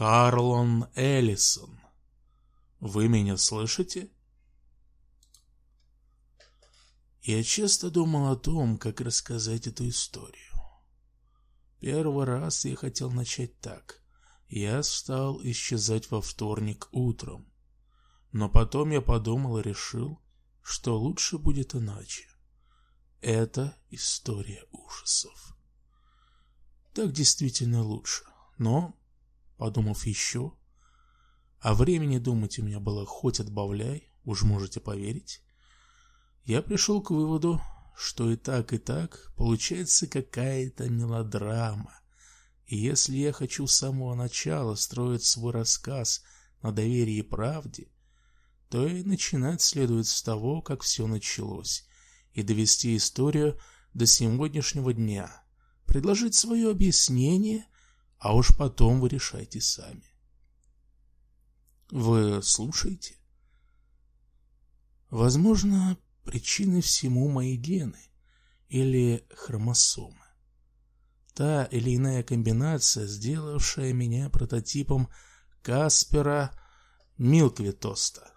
Харлон Эллисон. Вы меня слышите? Я часто думал о том, как рассказать эту историю. Первый раз я хотел начать так. Я стал исчезать во вторник утром. Но потом я подумал и решил, что лучше будет иначе. Это история ужасов. Так действительно лучше. Но, подумав еще, а времени думать у меня было хоть отбавляй, уж можете поверить, я пришел к выводу, что и так, и так получается какая-то мелодрама. И если я хочу с самого начала строить свой рассказ на доверии и правде, то и начинать следует с того, как все началось, и довести историю до сегодняшнего дня, предложить свое объяснение, а уж потом вы решайте сами. Вы слушаете? Возможно, причиной всему мои гены или хромосомы. Та или иная комбинация, сделавшая меня прототипом Каспера Милквитоста.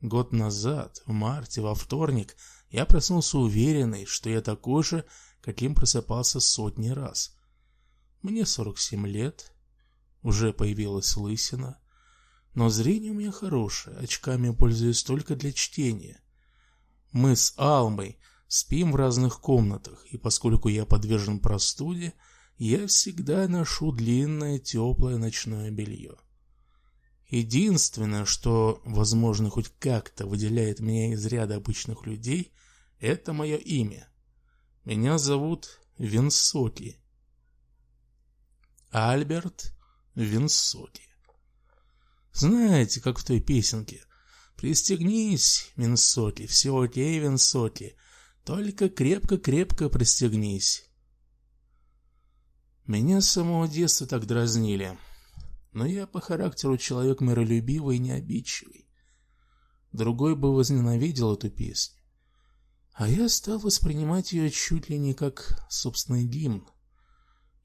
Год назад, в марте, во вторник, я проснулся уверенный, что я такой же, каким просыпался сотни раз. Мне 47 лет, уже появилась лысина, но зрение у меня хорошее, очками пользуюсь только для чтения. Мы с Алмой спим в разных комнатах, и поскольку я подвержен простуде, я всегда ношу длинное теплое ночное белье. Единственное, что, возможно, хоть как-то выделяет меня из ряда обычных людей, это мое имя. Меня зовут Винсоти. Альберт Винсоти. Знаете, как в той песенке Пристегнись, Винсоти, все окей, Винсоти, только крепко-крепко пристегнись. Меня с самого детства так дразнили, но я по характеру человек миролюбивый и необидчивый. Другой бы возненавидел эту песню, а я стал воспринимать ее чуть ли не как собственный гимн.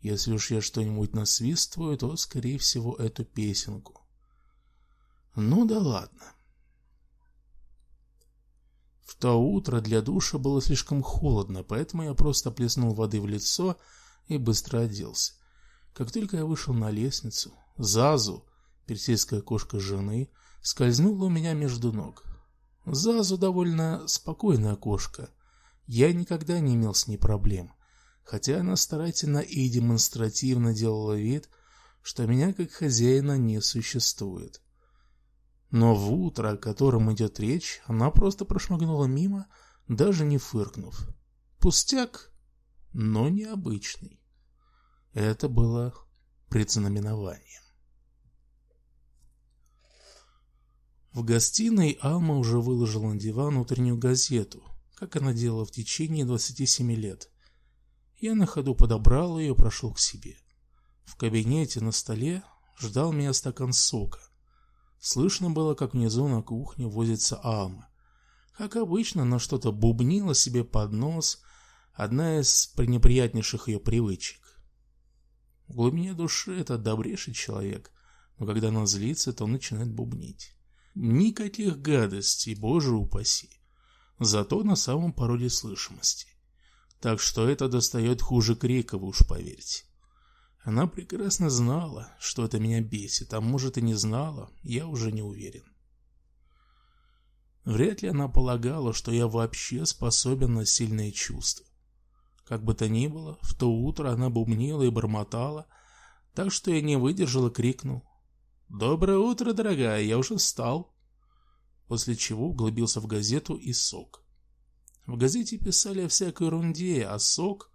Если уж я что-нибудь насвистываю, то, скорее всего, эту песенку. Ну да ладно. В то утро для душа было слишком холодно, поэтому я просто плеснул воды в лицо и быстро оделся. Как только я вышел на лестницу, Зазу, персидская кошка жены, скользнула у меня между ног. Зазу довольно спокойная кошка. Я никогда не имел с ней проблем, хотя она старательно и демонстративно делала вид, что меня как хозяина не существует. Но в утро, о котором идет речь, она просто прошмыгнула мимо, даже не фыркнув. Пустяк, но необычный. Это было предзнаменованием. В гостиной Алма уже выложила на диван утреннюю газету, как она делала в течение 27 лет. Я на ходу подобрал ее и прошел к себе. В кабинете на столе ждал меня стакан сока. Слышно было, как внизу на кухне возится Алма. Как обычно, она что-то бубнила себе под нос, одна из пренеприятнейших ее привычек. В глубине души это добрейший человек, но когда она злится, то начинает бубнить. Никаких гадостей, боже упаси. Зато на самом породе слышимости. Так что это достает хуже крика, вы уж поверьте. Она прекрасно знала, что это меня бесит, а может и не знала, я уже не уверен. Вряд ли она полагала, что я вообще способен на сильные чувства. Как бы то ни было, в то утро она бубнила и бормотала, так что я не выдержал и крикнул. «Доброе утро, дорогая, я уже встал!» После чего углубился в газету и сок. В газете писали о всякой ерунде, а сок...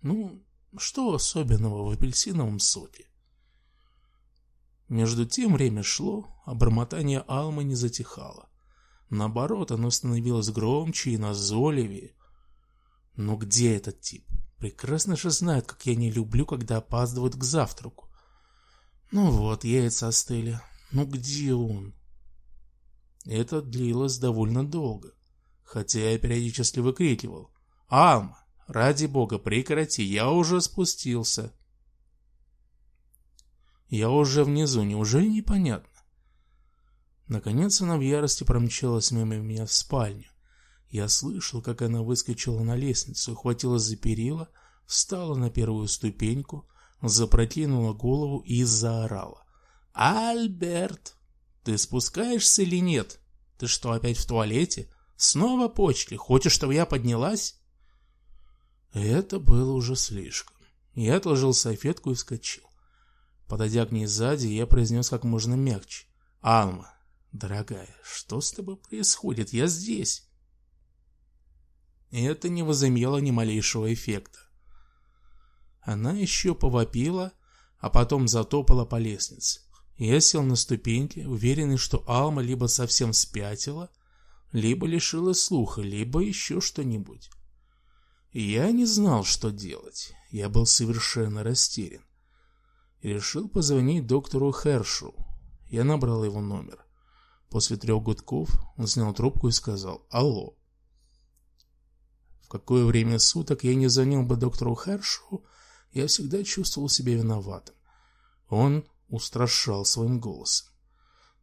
Ну, что особенного в апельсиновом соке? Между тем время шло, а бормотание Алмы не затихало. Наоборот, оно становилось громче и назойливее. Но где этот тип? Прекрасно же знает, как я не люблю, когда опаздывают к завтраку. Ну вот, яйца остыли. Ну где он? Это длилось довольно долго, хотя я периодически выкрикивал. «Алма! Ради бога, прекрати, я уже спустился. Я уже внизу, неужели непонятно? Наконец она в ярости промчалась мимо меня в спальню. Я слышал, как она выскочила на лестницу, ухватилась за перила, встала на первую ступеньку, запрокинула голову и заорала. «Альберт, ты спускаешься или нет? Ты что, опять в туалете? Снова почки? Хочешь, чтобы я поднялась?» Это было уже слишком. Я отложил салфетку и вскочил. Подойдя к ней сзади, я произнес как можно мягче. «Алма, дорогая, что с тобой происходит? Я здесь!» Это не возымело ни малейшего эффекта. Она еще повопила, а потом затопала по лестнице. Я сел на ступеньки, уверенный, что Алма либо совсем спятила, либо лишилась слуха, либо еще что-нибудь. Я не знал, что делать. Я был совершенно растерян. Решил позвонить доктору Хершу. Я набрал его номер. После трех гудков он снял трубку и сказал «Алло». В какое время суток я не звонил бы доктору Хершу, я всегда чувствовал себя виноватым. Он устрашал своим голосом.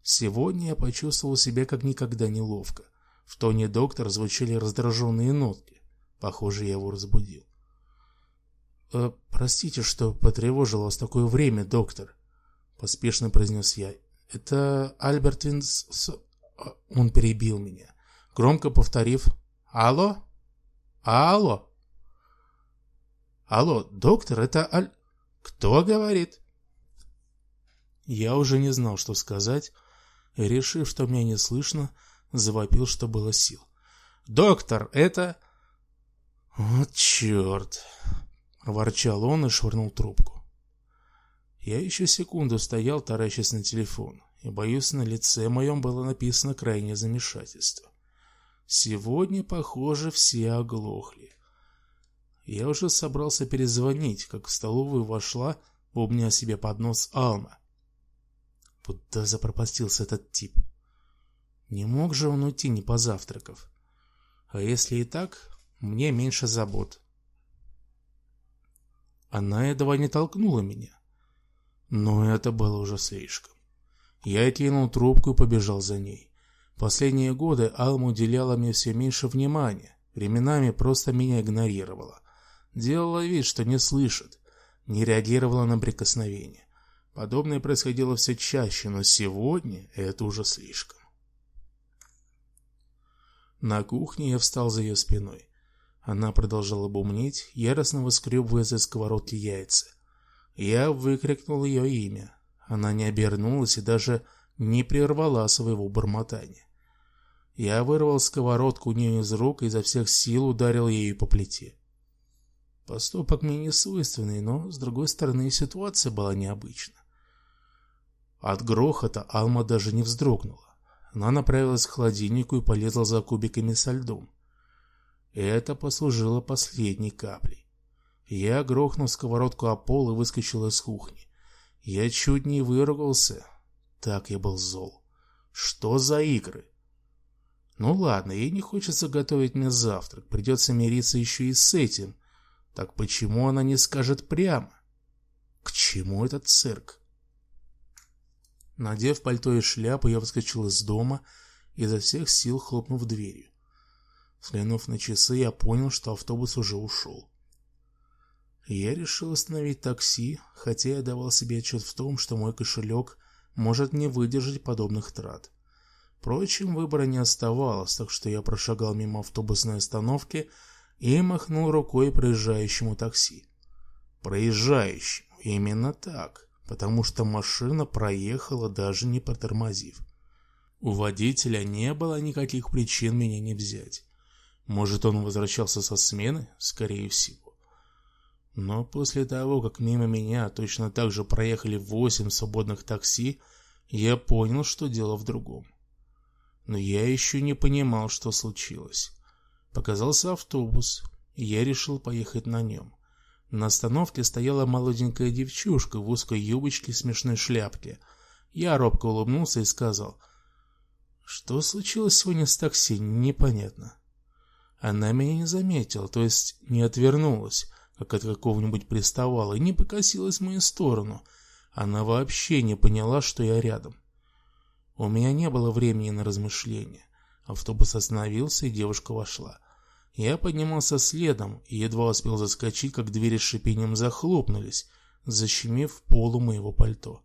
Сегодня я почувствовал себя как никогда неловко. В тоне доктора звучали раздраженные нотки. Похоже, я его разбудил. «Э, «Простите, что потревожил вас такое время, доктор», — поспешно произнес я. «Это Альберт Винс...» а, Он перебил меня, громко повторив «Алло? Алло?» «Алло, доктор, это Аль...» «Кто говорит?» Я уже не знал, что сказать, решив, что меня не слышно, завопил, что было сил. «Доктор, это...» «Вот черт!» — ворчал он и швырнул трубку. Я еще секунду стоял, таращась на телефон, и, боюсь, на лице моем было написано крайнее замешательство. Сегодня, похоже, все оглохли. Я уже собрался перезвонить, как в столовую вошла, бубня себе под нос Алма. Куда запропастился этот тип? Не мог же он уйти, не позавтракав. А если и так, мне меньше забот. Она едва не толкнула меня. Но это было уже слишком. Я кинул трубку и побежал за ней. Последние годы Алма уделяла мне все меньше внимания, временами просто меня игнорировала. Делала вид, что не слышит, не реагировала на прикосновение. Подобное происходило все чаще, но сегодня это уже слишком. На кухне я встал за ее спиной. Она продолжала бумнить, яростно выскребывая за сковородки яйца. Я выкрикнул ее имя. Она не обернулась и даже не прервала своего бормотания. Я вырвал сковородку у нее из рук и изо всех сил ударил ею по плите. Поступок мне не свойственный, но, с другой стороны, ситуация была необычна. От грохота Алма даже не вздрогнула. Она направилась к холодильнику и полезла за кубиками со льдом. Это послужило последней каплей. Я грохнул сковородку о пол и выскочил из кухни. Я чуть не выругался. Так я был зол. Что за игры? Ну ладно, ей не хочется готовить мне завтрак. Придется мириться еще и с этим. Так почему она не скажет прямо? К чему этот цирк? Надев пальто и шляпу, я выскочил из дома, изо всех сил хлопнув дверью. Взглянув на часы, я понял, что автобус уже ушел. Я решил остановить такси, хотя я давал себе отчет в том, что мой кошелек может не выдержать подобных трат. Впрочем, выбора не оставалось, так что я прошагал мимо автобусной остановки и махнул рукой проезжающему такси. Проезжающему, именно так, потому что машина проехала даже не протормозив. У водителя не было никаких причин меня не взять. Может, он возвращался со смены? Скорее всего. Но после того, как мимо меня точно так же проехали восемь свободных такси, я понял, что дело в другом. Но я еще не понимал, что случилось. Показался автобус, и я решил поехать на нем. На остановке стояла молоденькая девчушка в узкой юбочке и смешной шляпке. Я робко улыбнулся и сказал, «Что случилось сегодня с такси, непонятно». Она меня не заметила, то есть не отвернулась, как от какого-нибудь приставала, и не покосилась в мою сторону. Она вообще не поняла, что я рядом. У меня не было времени на размышления. Автобус остановился, и девушка вошла. Я поднимался следом и едва успел заскочить, как двери с шипением захлопнулись, защемив полу моего пальто.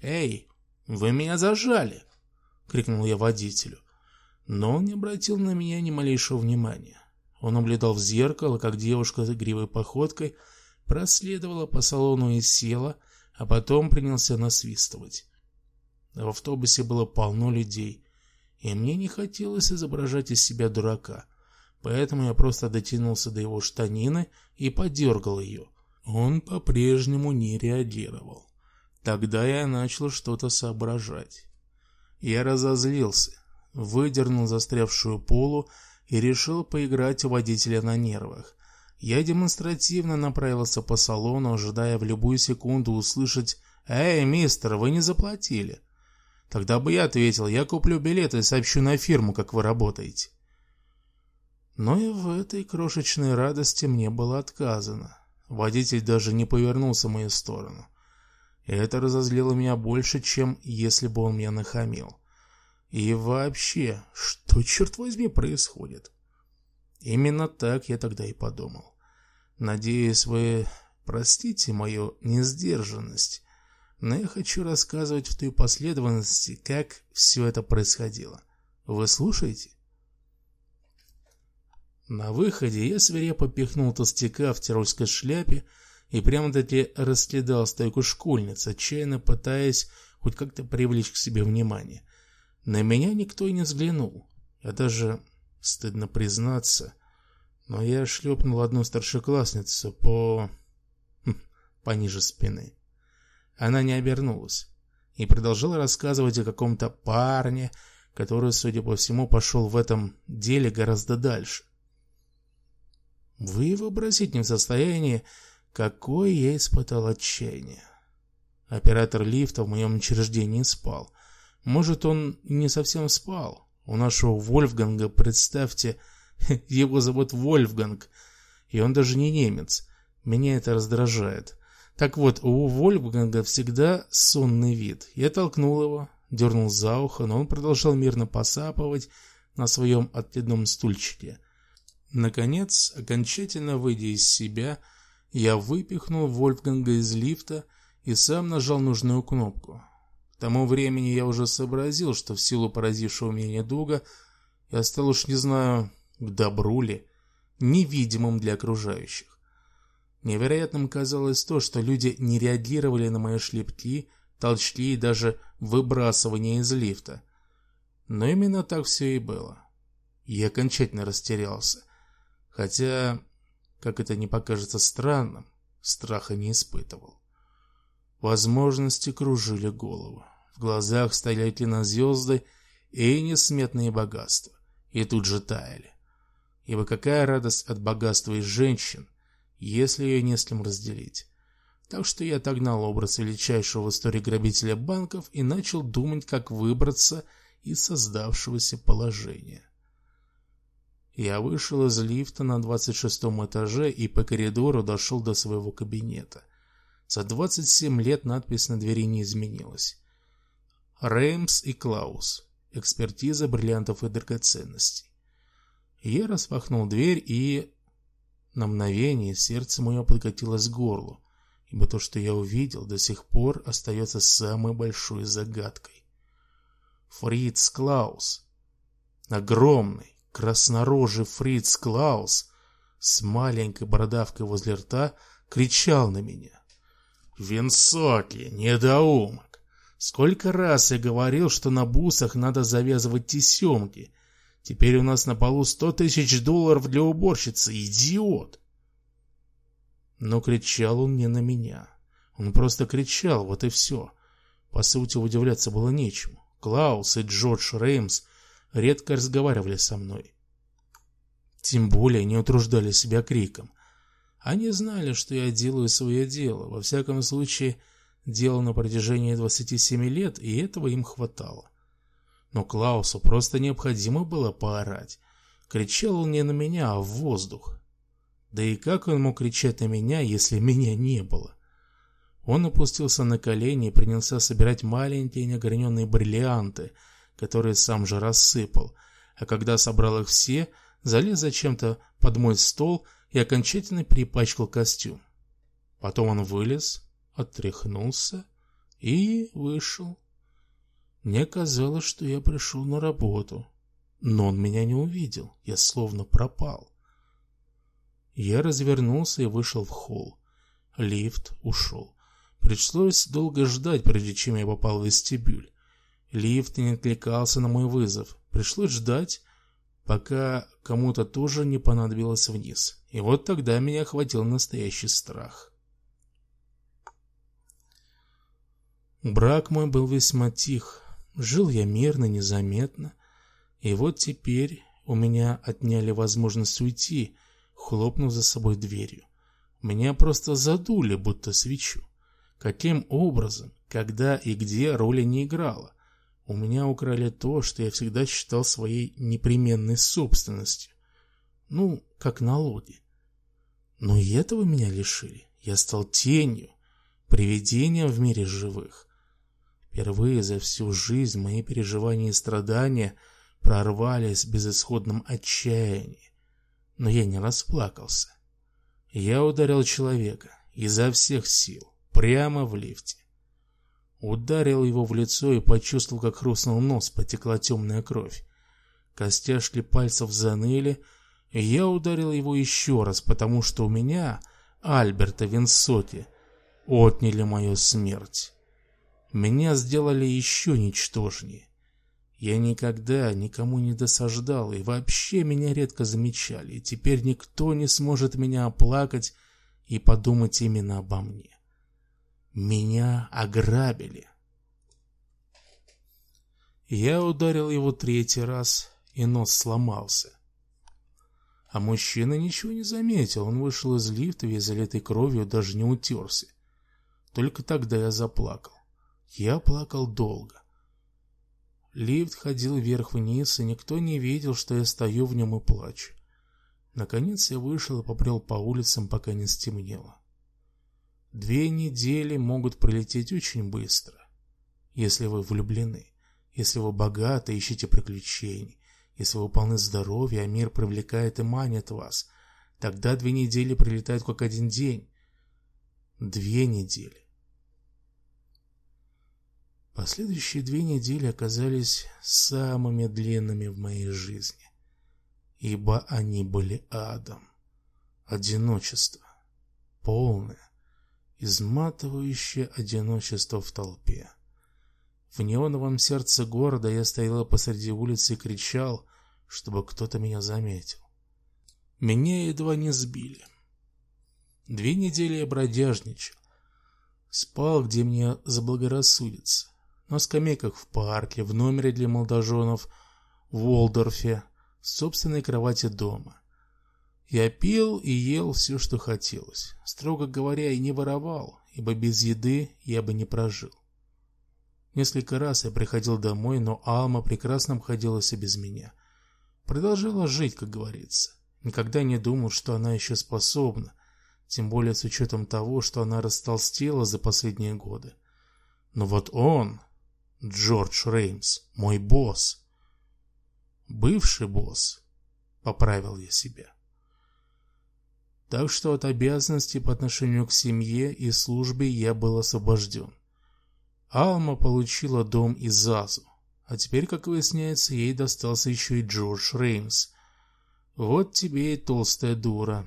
«Эй, вы меня зажали!» — крикнул я водителю. Но он не обратил на меня ни малейшего внимания. Он наблюдал в зеркало, как девушка с игривой походкой проследовала по салону и села, а потом принялся насвистывать. В автобусе было полно людей, и мне не хотелось изображать из себя дурака, поэтому я просто дотянулся до его штанины и подергал ее. Он по-прежнему не реагировал. Тогда я начал что-то соображать. Я разозлился, выдернул застрявшую полу и решил поиграть у водителя на нервах. Я демонстративно направился по салону, ожидая в любую секунду услышать «Эй, мистер, вы не заплатили». Тогда бы я ответил «Я куплю билет и сообщу на фирму, как вы работаете». Но и в этой крошечной радости мне было отказано. Водитель даже не повернулся в мою сторону. И это разозлило меня больше, чем если бы он меня нахамил. И вообще, что, черт возьми, происходит? Именно так я тогда и подумал. Надеюсь, вы простите мою несдержанность, но я хочу рассказывать в той последовательности, как все это происходило. Вы слушаете? На выходе я свирепо пихнул толстяка в тирольской шляпе и прямо-таки расследал стойку школьниц, отчаянно пытаясь хоть как-то привлечь к себе внимание. На меня никто и не взглянул. Я даже, стыдно признаться, но я шлепнул одну старшеклассницу по... Хм, пониже спины. Она не обернулась и продолжала рассказывать о каком-то парне, который, судя по всему, пошел в этом деле гораздо дальше. Вы вообразить не в состоянии, какое я испытал отчаяние. Оператор лифта в моем учреждении спал. Может, он не совсем спал. У нашего Вольфганга, представьте, его зовут Вольфганг, и он даже не немец. Меня это раздражает. Так вот, у Вольфганга всегда сонный вид. Я толкнул его, дернул за ухо, но он продолжал мирно посапывать на своем откидном стульчике. Наконец, окончательно выйдя из себя, я выпихнул Вольфганга из лифта и сам нажал нужную кнопку. К тому времени я уже сообразил, что в силу поразившего меня недуга я стал уж не знаю, к добру ли, невидимым для окружающих. Невероятным казалось то, что люди не реагировали на мои шлепки, толчки и даже выбрасывание из лифта. Но именно так все и было. Я окончательно растерялся. Хотя, как это не покажется странным, страха не испытывал. Возможности кружили голову. В глазах стояли кинозвезды и несметные богатства. И тут же таяли. Ибо какая радость от богатства из женщин, если ее не с кем разделить. Так что я отогнал образ величайшего в истории грабителя банков и начал думать, как выбраться из создавшегося положения. Я вышел из лифта на двадцать шестом этаже и по коридору дошел до своего кабинета. За 27 лет надпись на двери не изменилась. Реймс и Клаус. Экспертиза бриллиантов и драгоценностей. Я распахнул дверь и... На мгновение сердце мое подкатилось к горлу, ибо то, что я увидел, до сих пор остается самой большой загадкой. Фриц Клаус. Огромный, краснорожий Фриц Клаус с маленькой бородавкой возле рта кричал на меня. Винсоки, недоумок. Сколько раз я говорил, что на бусах надо завязывать тесемки. Теперь у нас на полу сто тысяч долларов для уборщицы. Идиот! Но кричал он не на меня. Он просто кричал, вот и все. По сути, удивляться было нечему. Клаус и Джордж Реймс редко разговаривали со мной. Тем более не утруждали себя криком. Они знали, что я делаю свое дело, во всяком случае, делал на протяжении 27 лет, и этого им хватало. Но Клаусу просто необходимо было поорать. Кричал он не на меня, а в воздух. Да и как он мог кричать на меня, если меня не было? Он опустился на колени и принялся собирать маленькие неограненные бриллианты, которые сам же рассыпал, а когда собрал их все, залез зачем-то под мой стол и окончательно перепачкал костюм. Потом он вылез, отряхнулся и вышел. Мне казалось, что я пришел на работу, но он меня не увидел, я словно пропал. Я развернулся и вышел в холл. Лифт ушел. Пришлось долго ждать, прежде чем я попал в вестибюль. Лифт не откликался на мой вызов. Пришлось ждать, пока кому-то тоже не понадобилось вниз. И вот тогда меня охватил настоящий страх. Брак мой был весьма тих. Жил я мирно, незаметно. И вот теперь у меня отняли возможность уйти, хлопнув за собой дверью. Меня просто задули, будто свечу. Каким образом, когда и где роли не играла. У меня украли то, что я всегда считал своей непременной собственностью. Ну, как налоги. Но и этого меня лишили. Я стал тенью, привидением в мире живых. Впервые за всю жизнь мои переживания и страдания прорвались в безысходном отчаянии. Но я не расплакался. Я ударил человека изо всех сил, прямо в лифте. Ударил его в лицо и почувствовал, как хрустнул нос, потекла темная кровь. Костяшки пальцев заныли, и я ударил его еще раз, потому что у меня, Альберта Винсоти, отняли мою смерть. Меня сделали еще ничтожнее. Я никогда никому не досаждал, и вообще меня редко замечали, и теперь никто не сможет меня оплакать и подумать именно обо мне. Меня ограбили. Я ударил его третий раз, и нос сломался. А мужчина ничего не заметил, он вышел из лифта весь залитый кровью, даже не утерся. Только тогда я заплакал. Я плакал долго. Лифт ходил вверх-вниз, и никто не видел, что я стою в нем и плачу. Наконец я вышел и побрел по улицам, пока не стемнело. Две недели могут пролететь очень быстро, если вы влюблены, если вы богаты, ищете приключений, если вы полны здоровья, а мир привлекает и манит вас. Тогда две недели пролетают как один день. Две недели. Последующие две недели оказались самыми длинными в моей жизни, ибо они были адом. Одиночество, полное, изматывающее одиночество в толпе. В неоновом сердце города я стоял посреди улицы и кричал, чтобы кто-то меня заметил. Меня едва не сбили. Две недели я бродяжничал. Спал, где мне заблагорассудится на скамейках в парке, в номере для молодоженов в Уолдорфе, в собственной кровати дома. Я пил и ел все, что хотелось. Строго говоря, и не воровал, ибо без еды я бы не прожил. Несколько раз я приходил домой, но Алма прекрасно обходилась и без меня. Продолжала жить, как говорится. Никогда не думал, что она еще способна, тем более с учетом того, что она растолстела за последние годы. Но вот он, Джордж Реймс, мой босс. Бывший босс, поправил я себя. Так что от обязанностей по отношению к семье и службе я был освобожден. Алма получила дом и Зазу, а теперь, как выясняется, ей достался еще и Джордж Реймс. Вот тебе и толстая дура.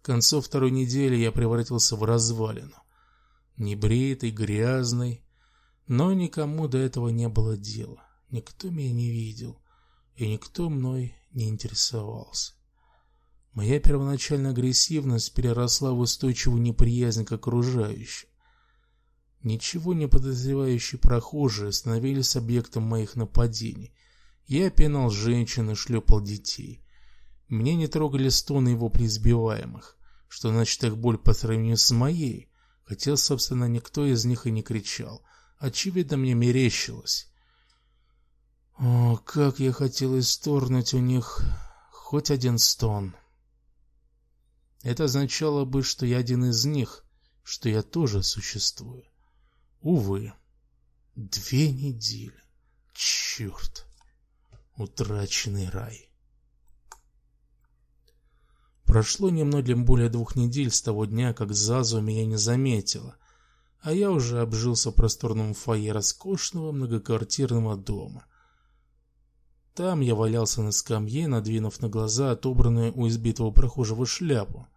К концу второй недели я превратился в развалину. Небритый, грязный, но никому до этого не было дела. Никто меня не видел, и никто мной не интересовался. Моя первоначальная агрессивность переросла в устойчивую неприязнь к окружающим. Ничего не подозревающие прохожие становились объектом моих нападений. Я пинал женщин и шлепал детей. Меня не трогали стоны его преизбиваемых, что значит их боль по сравнению с моей, хотя, собственно, никто из них и не кричал. Очевидно, мне мерещилось. О, как я хотел исторгнуть у них хоть один стон. Это означало бы, что я один из них, что я тоже существую. Увы, две недели. Черт, утраченный рай. Прошло немного более двух недель с того дня, как Зазу меня не заметила, а я уже обжился в просторном фойе роскошного многоквартирного дома. Там я валялся на скамье, надвинув на глаза отобранную у избитого прохожего шляпу.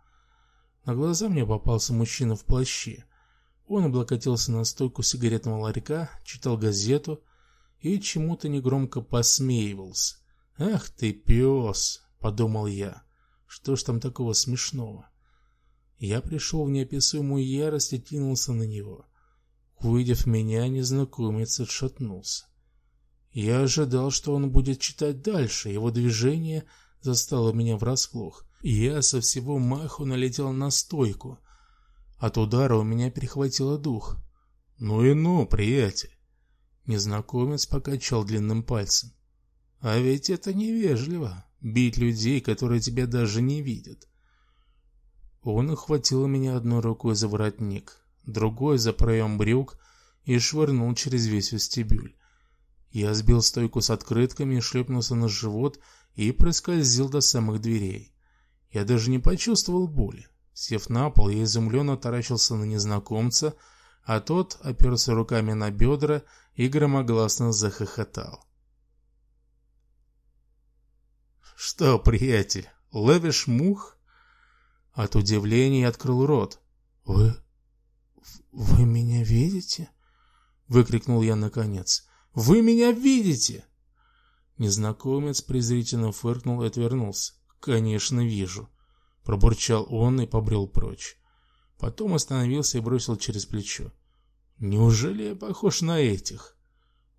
На глаза мне попался мужчина в плаще. Он облокотился на стойку сигаретного ларька, читал газету и чему-то негромко посмеивался. «Ах ты, пес!» — подумал я. «Что ж там такого смешного?» Я пришел в неописуемую ярость и кинулся на него. Увидев меня, незнакомец отшатнулся. Я ожидал, что он будет читать дальше. Его движение застало меня врасплох. Я со всего маху налетел на стойку. От удара у меня перехватило дух. «Ну и ну, приятель!» Незнакомец покачал длинным пальцем. «А ведь это невежливо, бить людей, которые тебя даже не видят». Он ухватил меня одной рукой за воротник, другой за проем брюк и швырнул через весь вестибюль. Я сбил стойку с открытками, шлепнулся на живот и проскользил до самых дверей. Я даже не почувствовал боли. Сев на пол, я изумленно таращился на незнакомца, а тот оперся руками на бедра и громогласно захохотал. «Что, приятель, ловишь мух?» От удивления открыл рот. «Вы... вы меня видите?» — выкрикнул я наконец. Вы меня видите? Незнакомец презрительно фыркнул и отвернулся. Конечно, вижу, пробурчал он и побрел прочь. Потом остановился и бросил через плечо: "Неужели я похож на этих?"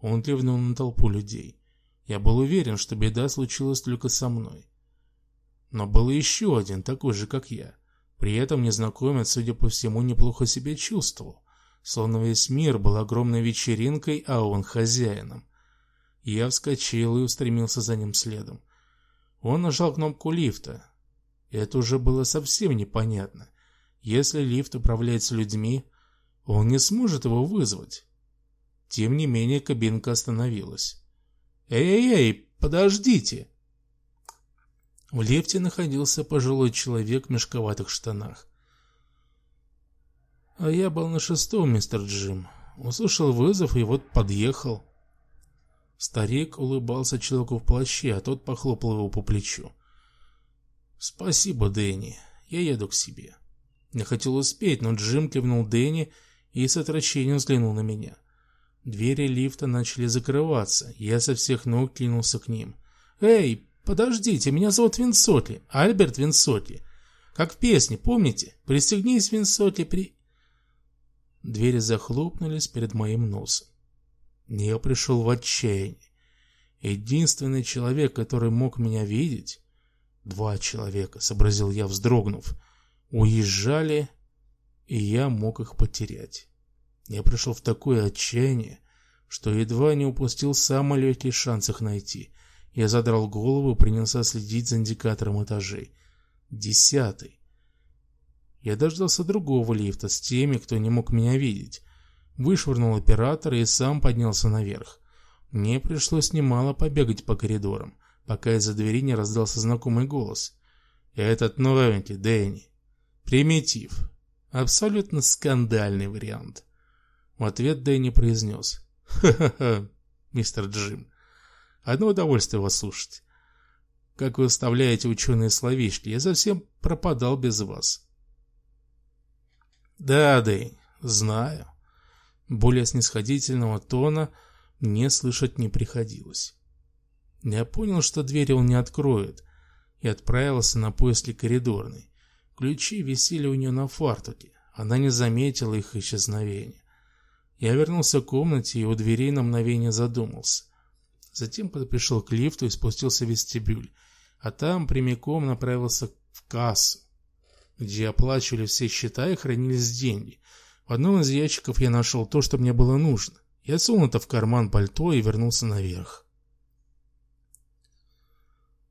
Он кивнул на толпу людей. Я был уверен, что беда случилась только со мной. Но был еще один, такой же, как я. При этом незнакомец, судя по всему, неплохо себя чувствовал словно весь мир был огромной вечеринкой, а он хозяином. Я вскочил и устремился за ним следом. Он нажал кнопку лифта. Это уже было совсем непонятно. Если лифт управляется людьми, он не сможет его вызвать. Тем не менее кабинка остановилась. «Эй-эй-эй, подождите!» В лифте находился пожилой человек в мешковатых штанах. А я был на шестом, мистер Джим. Услышал вызов и вот подъехал. Старик улыбался человеку в плаще, а тот похлопал его по плечу. «Спасибо, Дэнни. Я еду к себе». Я хотел успеть, но Джим кивнул Дэнни и с отвращением взглянул на меня. Двери лифта начали закрываться. Я со всех ног кинулся к ним. «Эй, подождите, меня зовут Винсотли, Альберт Винсотли. Как в песне, помните? Пристегнись, Винсотли, при...» Двери захлопнулись перед моим носом. Я пришел в отчаяние. Единственный человек, который мог меня видеть, два человека, сообразил я, вздрогнув, уезжали, и я мог их потерять. Я пришел в такое отчаяние, что едва не упустил самый легкий шанс их найти. Я задрал голову и принялся следить за индикатором этажей. Десятый. Я дождался другого лифта с теми, кто не мог меня видеть. Вышвырнул оператора и сам поднялся наверх. Мне пришлось немало побегать по коридорам, пока из-за двери не раздался знакомый голос. «Этот новенький, Дэнни. Примитив. Абсолютно скандальный вариант». В ответ Дэнни произнес. «Ха-ха-ха, мистер Джим. Одно удовольствие вас слушать. Как вы вставляете ученые словечки, я совсем пропадал без вас». Да, Дэй, знаю. Более снисходительного тона мне слышать не приходилось. Я понял, что дверь он не откроет, и отправился на поиски коридорной. Ключи висели у нее на фартуке. Она не заметила их исчезновения. Я вернулся к комнате и у дверей на мгновение задумался. Затем пришел к лифту и спустился в вестибюль, а там прямиком направился в кассу где оплачивали все счета и хранились деньги. В одном из ящиков я нашел то, что мне было нужно. Я сунул это в карман пальто и вернулся наверх.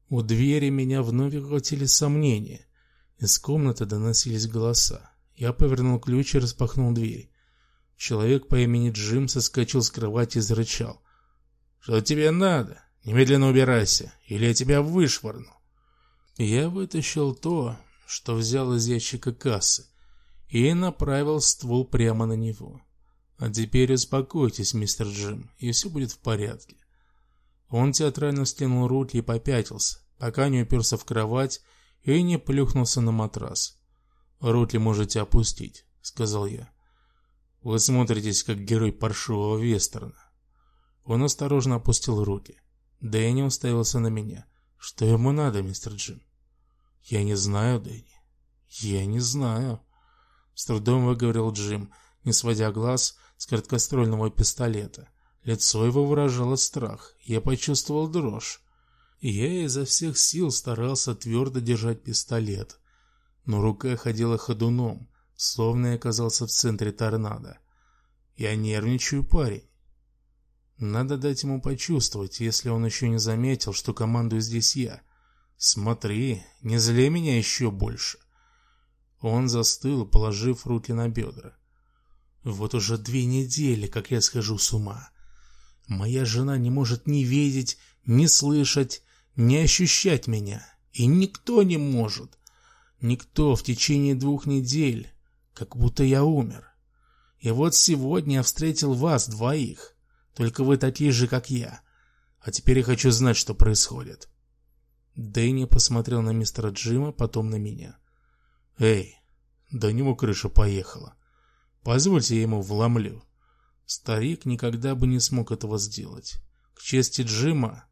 У двери меня вновь охватили сомнения. Из комнаты доносились голоса. Я повернул ключ и распахнул дверь. Человек по имени Джим соскочил с кровати и зарычал. «Что тебе надо? Немедленно убирайся, или я тебя вышвырну!» Я вытащил то, что взял из ящика кассы, и направил ствол прямо на него. «А теперь успокойтесь, мистер Джим, и все будет в порядке». Он театрально стянул руки и попятился, пока не уперся в кровать и не плюхнулся на матрас. «Руки можете опустить», — сказал я. «Вы смотритесь, как герой паршивого вестерна». Он осторожно опустил руки. Дэнни уставился на меня. «Что ему надо, мистер Джим?» «Я не знаю, Дэнни. Я не знаю». С трудом выговорил Джим, не сводя глаз с короткострольного пистолета. Лицо его выражало страх. Я почувствовал дрожь. Я изо всех сил старался твердо держать пистолет. Но рука ходила ходуном, словно я оказался в центре торнадо. Я нервничаю, парень. Надо дать ему почувствовать, если он еще не заметил, что командую здесь я. Смотри, не зли меня еще больше. Он застыл, положив руки на бедра. Вот уже две недели, как я схожу с ума. Моя жена не может ни видеть, ни слышать, ни ощущать меня. И никто не может. Никто в течение двух недель, как будто я умер. И вот сегодня я встретил вас двоих. Только вы такие же, как я. А теперь я хочу знать, что происходит. Дэнни посмотрел на мистера Джима, потом на меня. Эй, до него крыша поехала. Позвольте я ему вломлю. Старик никогда бы не смог этого сделать. К чести Джима,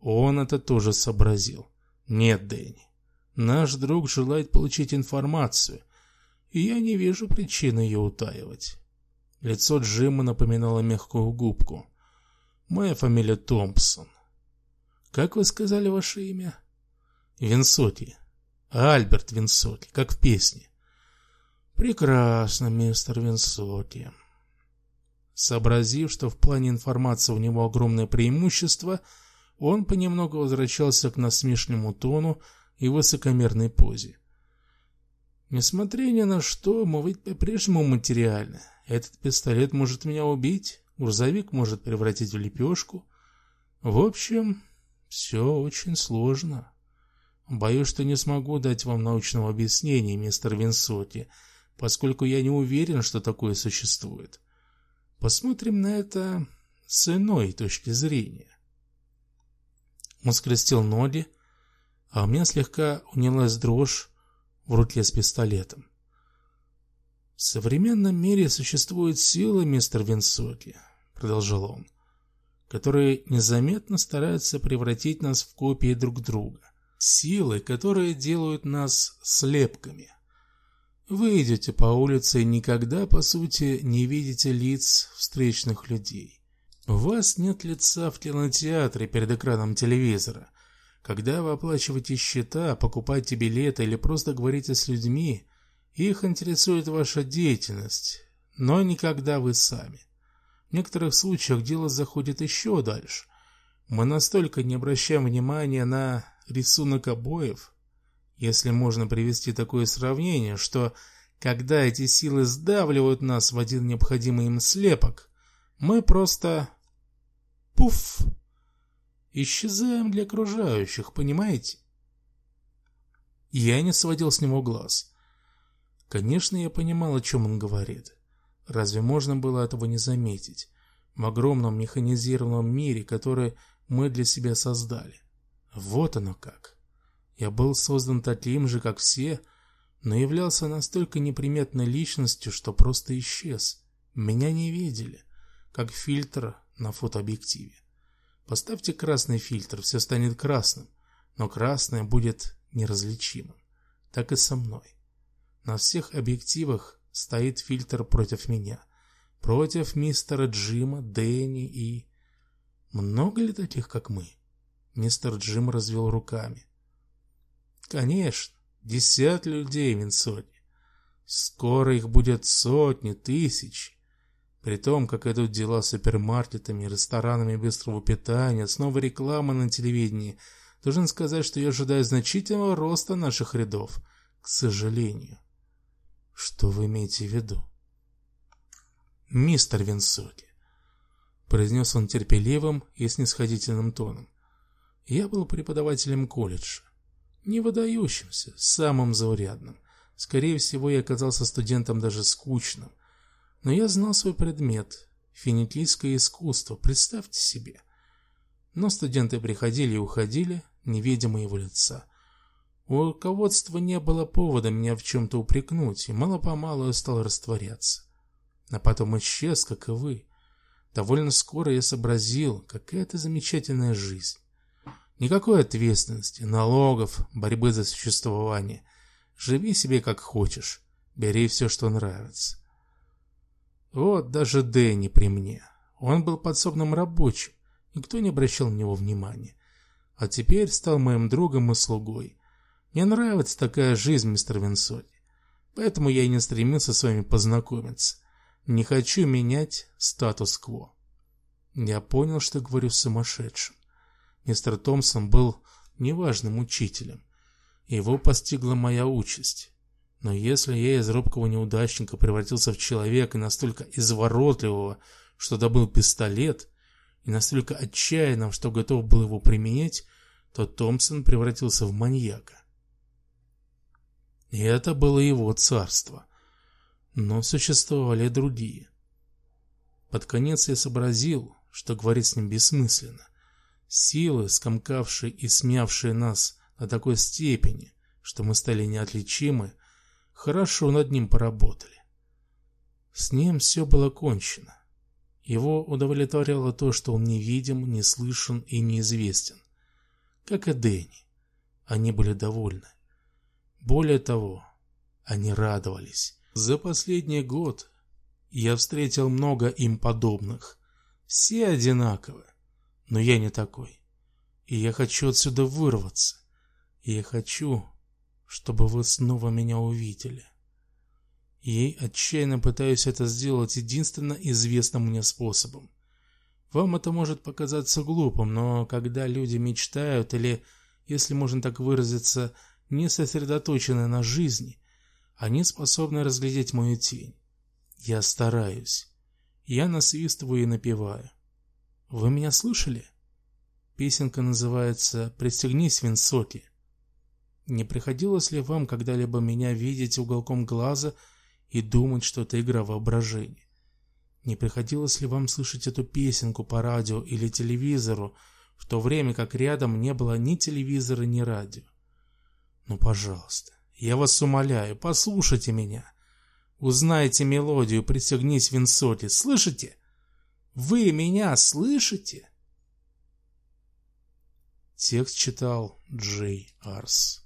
он это тоже сообразил. Нет, Дэнни, наш друг желает получить информацию, и я не вижу причины ее утаивать. Лицо Джима напоминало мягкую губку. Моя фамилия Томпсон. Как вы сказали ваше имя? Винсоти. Альберт Винсоти, как в песне. Прекрасно, мистер Винсоти. Сообразив, что в плане информации у него огромное преимущество, он понемногу возвращался к насмешливому тону и высокомерной позе. Несмотря ни на что, мы ведь по-прежнему материальны. Этот пистолет может меня убить, грузовик может превратить в лепешку. В общем, все очень сложно. Боюсь, что не смогу дать вам научного объяснения, мистер Винсоти, поскольку я не уверен, что такое существует. Посмотрим на это с иной точки зрения. Он скрестил ноги, а у меня слегка унялась дрожь в руке с пистолетом. В современном мире существуют силы, мистер Винсоки, продолжал он, которые незаметно стараются превратить нас в копии друг друга. Силы, которые делают нас слепками. Вы идете по улице и никогда, по сути, не видите лиц встречных людей. У вас нет лица в кинотеатре перед экраном телевизора. Когда вы оплачиваете счета, покупаете билеты или просто говорите с людьми, их интересует ваша деятельность, но никогда вы сами. В некоторых случаях дело заходит еще дальше. Мы настолько не обращаем внимания на рисунок обоев, если можно привести такое сравнение, что когда эти силы сдавливают нас в один необходимый им слепок, мы просто... пуф! Исчезаем для окружающих, понимаете? Я не сводил с него глаз. Конечно, я понимал, о чем он говорит. Разве можно было этого не заметить? В огромном механизированном мире, который мы для себя создали. Вот оно как. Я был создан таким же, как все, но являлся настолько неприметной личностью, что просто исчез. Меня не видели, как фильтр на фотообъективе. Поставьте красный фильтр, все станет красным, но красное будет неразличимым. Так и со мной. На всех объективах стоит фильтр против меня, против мистера Джима, Дэнни и... Много ли таких, как мы? Мистер Джим развел руками. Конечно, десят людей в Минсоне. Скоро их будет сотни, тысячи. При том, как идут дела с супермаркетами, ресторанами быстрого питания, снова реклама на телевидении, должен сказать, что я ожидаю значительного роста наших рядов, к сожалению. Что вы имеете в виду? Мистер Винсоти, произнес он терпеливым и снисходительным тоном. Я был преподавателем колледжа, не выдающимся, самым заурядным. Скорее всего, я оказался студентом даже скучным. Но я знал свой предмет – финиклийское искусство, представьте себе. Но студенты приходили и уходили, не видя лица. У руководства не было повода меня в чем-то упрекнуть, и мало-помалу я стал растворяться. А потом исчез, как и вы. Довольно скоро я сообразил, какая это замечательная жизнь. Никакой ответственности, налогов, борьбы за существование. Живи себе как хочешь, бери все, что нравится. Вот даже Дэнни при мне. Он был подсобным рабочим, никто не обращал на него внимания. А теперь стал моим другом и слугой. Мне нравится такая жизнь, мистер Винсоти. Поэтому я и не стремился с вами познакомиться. Не хочу менять статус-кво. Я понял, что говорю сумасшедшим. Мистер Томпсон был неважным учителем. Его постигла моя участь. Но если я из робкого неудачника превратился в человека настолько изворотливого, что добыл пистолет, и настолько отчаянным, что готов был его применять, то Томпсон превратился в маньяка. И это было его царство. Но существовали другие. Под конец я сообразил, что говорить с ним бессмысленно. Силы, скомкавшие и смявшие нас до такой степени, что мы стали неотличимы, хорошо над ним поработали. С ним все было кончено. Его удовлетворяло то, что он невидим, не слышен и неизвестен. Как и Дэнни. Они были довольны. Более того, они радовались. За последний год я встретил много им подобных. Все одинаковы. Но я не такой. И я хочу отсюда вырваться. И я хочу, чтобы вы снова меня увидели. И отчаянно пытаюсь это сделать единственно известным мне способом. Вам это может показаться глупым, но когда люди мечтают или, если можно так выразиться, не сосредоточены на жизни, они способны разглядеть мою тень. Я стараюсь. Я насвистываю и напеваю. Вы меня слышали? Песенка называется «Пристегнись, Винсоти». Не приходилось ли вам когда-либо меня видеть уголком глаза и думать, что это игра воображения? Не приходилось ли вам слышать эту песенку по радио или телевизору, в то время как рядом не было ни телевизора, ни радио? Ну, пожалуйста, я вас умоляю, послушайте меня. Узнайте мелодию, пристегнись, Винсоти, слышите? Вы меня слышите? Текст читал Джей Арс.